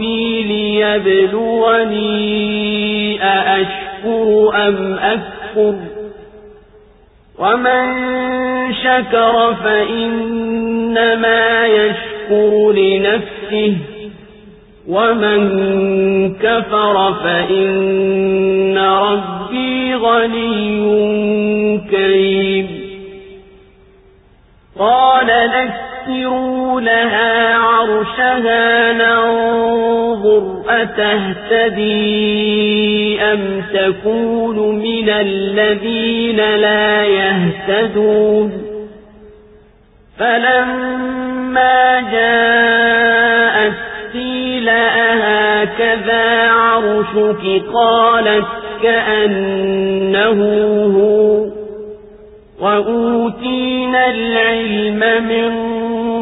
ربي ليبلوني أأشكر أم أكفر ومن شكر فإنما يشكر لنفسه ومن كفر فإن ربي غني كريم قال نكروا لها عرشها ننظر أتهتدي أم تكون من الذين لا يهتدون فلما جاءت قيل أهكذا عرشك قالت كأنه هو وأوتينا العلم من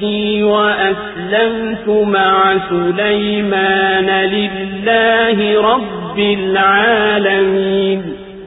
نفسي وأسلمت مع سليمان لله رب العالمين.